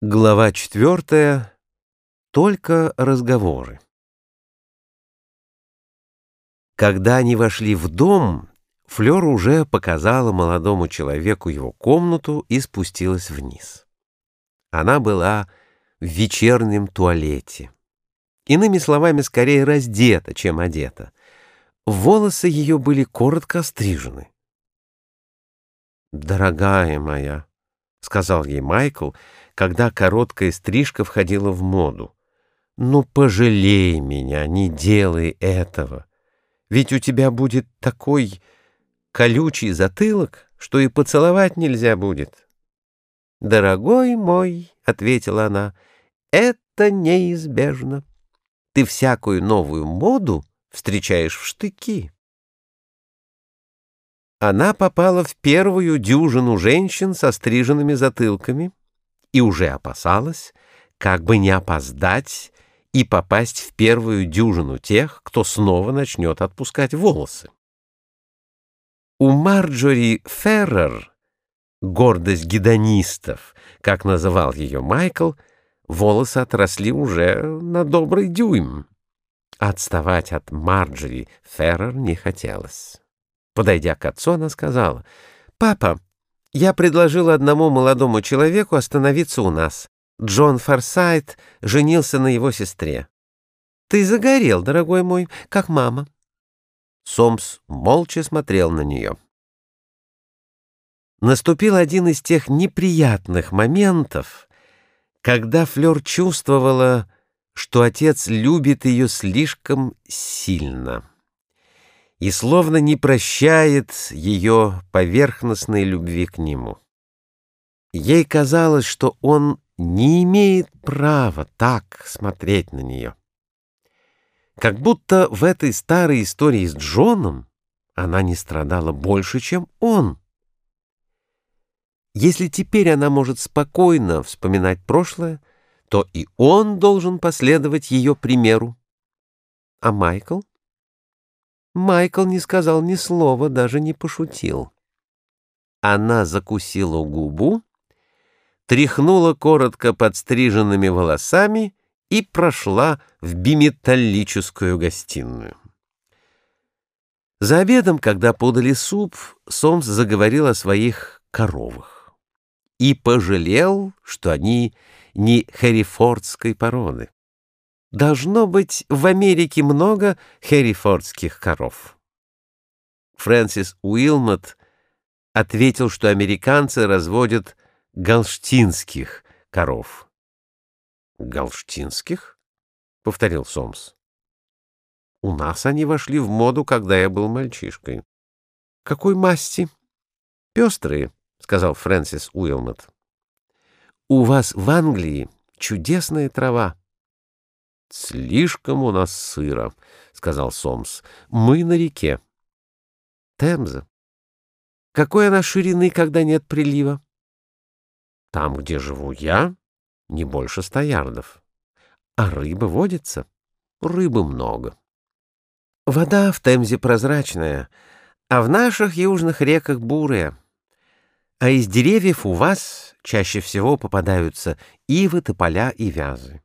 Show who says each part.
Speaker 1: Глава четвертая. Только разговоры. Когда они вошли в дом, Флёр уже показала молодому человеку его комнату и спустилась вниз. Она была в вечернем туалете. Иными словами, скорее раздета, чем одета. Волосы ее были коротко стрижены. «Дорогая моя», — сказал ей Майкл, когда короткая стрижка входила в моду. «Ну, пожалей меня, не делай этого. Ведь у тебя будет такой колючий затылок, что и поцеловать нельзя будет». «Дорогой мой», — ответила она, — «это неизбежно. Ты всякую новую моду встречаешь в штыки». Она попала в первую дюжину женщин со стриженными затылками и уже опасалась, как бы не опоздать и попасть в первую дюжину тех, кто снова начнет отпускать волосы. У Марджори Феррер, гордость гедонистов, как называл ее Майкл, волосы отросли уже на добрый дюйм. Отставать от Марджори Феррер не хотелось. Подойдя к отцу, она сказала, «Папа, я предложила одному молодому человеку остановиться у нас. Джон Форсайт женился на его сестре. Ты загорел, дорогой мой, как мама». Сомс молча смотрел на нее. Наступил один из тех неприятных моментов, когда Флёр чувствовала, что отец любит ее слишком сильно и словно не прощает ее поверхностной любви к нему. Ей казалось, что он не имеет права так смотреть на нее. Как будто в этой старой истории с Джоном она не страдала больше, чем он. Если теперь она может спокойно вспоминать прошлое, то и он должен последовать ее примеру. А Майкл? Майкл не сказал ни слова, даже не пошутил. Она закусила губу, тряхнула коротко подстриженными волосами и прошла в биметаллическую гостиную. За обедом, когда подали суп, Сомс заговорил о своих коровах и пожалел, что они не херрифордской породы. Должно быть, в Америке много херрифордских коров. Фрэнсис Уилмот ответил, что американцы разводят галштинских коров. «Галштинских?» — повторил Сомс. «У нас они вошли в моду, когда я был мальчишкой». «Какой масти?» «Пестрые», — сказал Фрэнсис Уилмот. «У вас в Англии чудесная трава». «Слишком у нас сыро», — сказал Сомс. «Мы на реке». «Темза. Какой она ширины, когда нет прилива?» «Там, где живу я, не больше ста ярдов. А рыба водится? Рыбы много». «Вода в Темзе прозрачная, а в наших южных реках бурая. А из деревьев у вас чаще всего попадаются ивы, тополя и вязы.